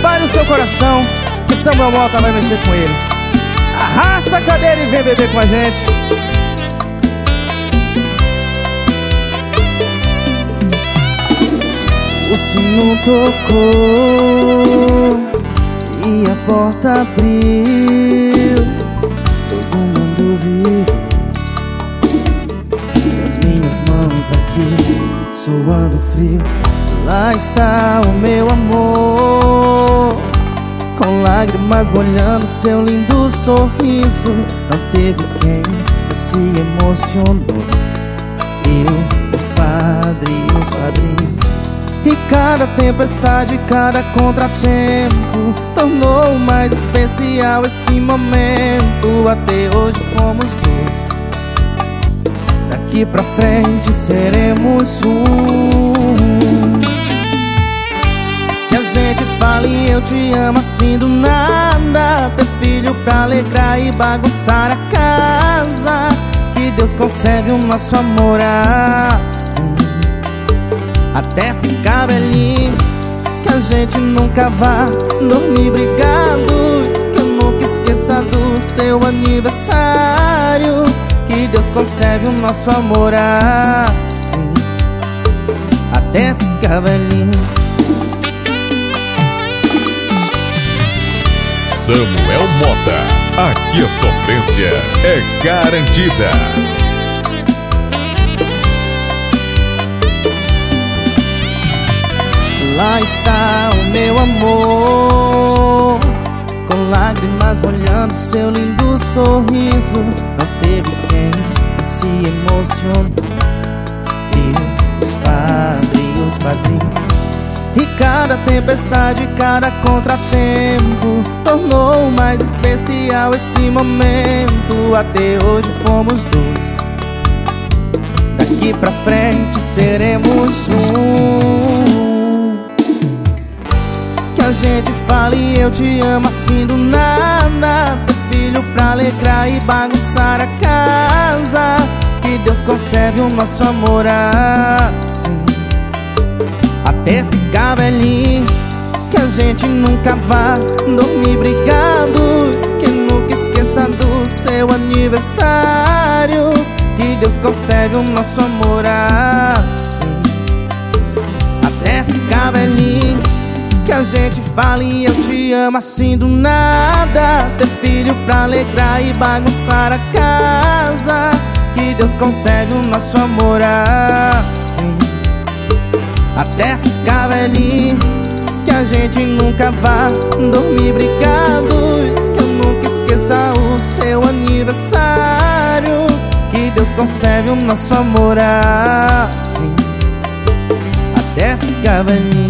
Prepare o seu coração Que Samuel Mota vai mexer com ele. Arrasta a cadeira e vem beber com a gente. O sino tocou E a porta abriu. Todo mundo viu. As minhas mãos aqui Suando frio. Lá está o meu amor Com lágrimas molhando seu lindo sorriso Não teve quem se emocionou. Eu, os padres, os padrinhos. E cada tempestade, cada contratempo Tornou mais especial esse momento. Até hoje fomos dois. Daqui pra frente seremos um eu te amo assim do nada. Ter filho pra alegrar e bagunçar a casa. Que Deus concede o nosso amor assim. Até ficar velhinho Que a gente nunca vá dormir brigados Que eu nunca esqueça do seu aniversário. Que Deus conserve o nosso amor assim. Até ficar velhinho Samuel Mota, aqui a sofrência é garantida. Lá está o meu amor Com lágrimas molhando seu lindo sorriso. Não teve quem se emocionou cada tempestade, cada contratempo Tornou mais especial esse momento. Até hoje fomos dois. Daqui pra frente seremos um. A gente fala e eu te amo assim do nada. Ter filho pra alegrar e bagunçar a casa. Que Deus conserve o nosso amor assim Até ficar velhinho Que a gente nunca vá. Dormir brigados Que nunca esqueça do seu aniversário. Que Deus conserve o nosso amor assim. Até ficar velhinho que a gente fale eu te amo assim do nada. Ter filho pra alegrar e bagunçar a casa. Que Deus conserve o nosso amor assim Até ficar velhinho Que a gente nunca vá dormir brigados Que eu nunca esqueça o seu aniversário. Que Deus conserve o nosso amor assim. Até ficar velhinho